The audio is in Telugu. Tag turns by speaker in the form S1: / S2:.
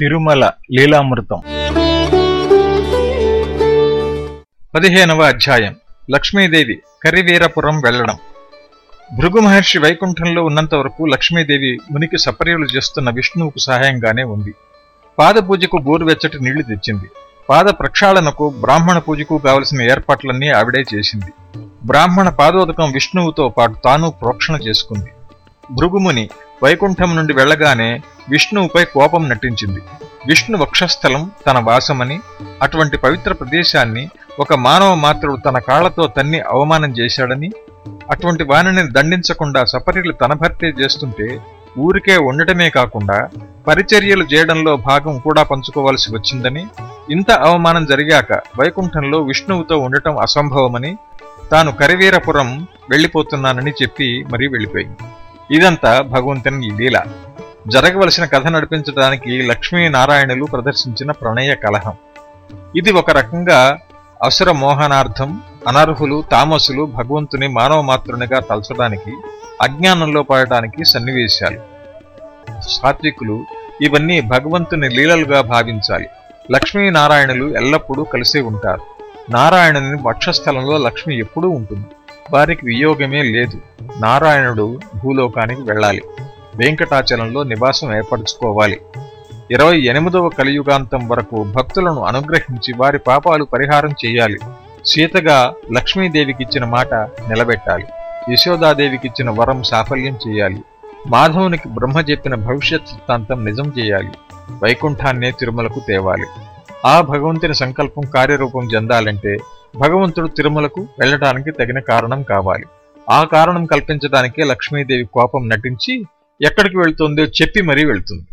S1: తిరుమల లీలామృతం. పదిహేనవ అధ్యాయం. లక్ష్మీదేవి కరివీరపురం వెళ్ళడం భృగు మహర్షి వైకుంఠంలో ఉన్నంత వరకు లక్ష్మీదేవి మునికి సపర్యలు చేస్తున్న విష్ణువుకు సహాయంగానే ఉంది. పాద పూజకు గోరువెచ్చటి నీళ్ళు తెచ్చింది. పాద ప్రక్షాళనకు బ్రాహ్మణ పూజకు కావలసిన ఏర్పాట్లన్నీ ఆవిడే చేసింది. బ్రాహ్మణ పాదోదకం విష్ణువుతో పాటు తాను ప్రోక్షణ చేసుకుంది. భృగుముని వైకుంఠం నుండి వెళ్ళగానే విష్ణువుపై కోపం నటించింది. విష్ణు వక్షస్థలం తన వాసమని అటువంటి పవిత్ర ప్రదేశాన్ని ఒక మానవ మాత్రుడు తన కాళ్ళతో తన్ని అవమానం చేశాడని అటువంటి వాణిని దండించకుండా సపర్యలు తన భర్తే చేస్తుంటే ఊరికే ఉండటమే కాకుండా పరిచర్యలు చేయడంలో భాగం కూడా పంచుకోవాల్సి వచ్చిందని ఇంత అవమానం జరిగాక వైకుంఠంలో విష్ణువుతో ఉండటం అసంభవమని తాను కరివీరపురం వెళ్ళిపోతున్నానని చెప్పి మరీ వెళ్ళిపోయింది. ఇదంతా భగవంతుని లీల. జరగవలసిన కథ నడిపించడానికి లక్ష్మీనారాయణులు ప్రదర్శించిన ప్రణయ కలహం. ఇది ఒక రకంగా అవసర మోహనార్థం అనర్హులు తామసులు భగవంతుని మానవ మాతృనిగా తలచడానికి అజ్ఞానంలో పడటానికి సన్నివేశాలు. సాత్వికులు ఇవన్నీ భగవంతుని లీలలుగా భావించాలి. లక్ష్మీనారాయణులు ఎల్లప్పుడూ కలిసే ఉంటారు. నారాయణుని వక్షస్థలంలో లక్ష్మి ఎప్పుడూ ఉంటుంది. వారికి వియోగమే లేదు. నారాయణుడు భూలోకానికి వెళ్ళాలి. వెంకటాచలంలో నివాసం ఏర్పరచుకోవాలి. ఇరవై ఎనిమిదవ కలియుగాంతం వరకు భక్తులను అనుగ్రహించి వారి పాపాలు పరిహారం చేయాలి. సీతగా లక్ష్మీదేవికిచ్చిన మాట నిలబెట్టాలి. యశోదాదేవికిచ్చిన వరం సాఫల్యం చేయాలి. మాధవునికి బ్రహ్మ చెప్పిన భవిష్యత్ సిద్ధాంతం నిజం చేయాలి. వైకుంఠాన్నే తిరుమలకు తేవాలి. ఆ భగవంతుని సంకల్పం కార్యరూపం చెందాలంటే భగవంతుడు తిరుమలకు వెళ్ళటానికి తగిన కారణం కావాలి. ఆ కారణం కల్పించడానికే లక్ష్మీదేవి కోపం నటించి ఎక్కడికి వెళ్తుందో చెప్పి మరీ వెళ్తుంది.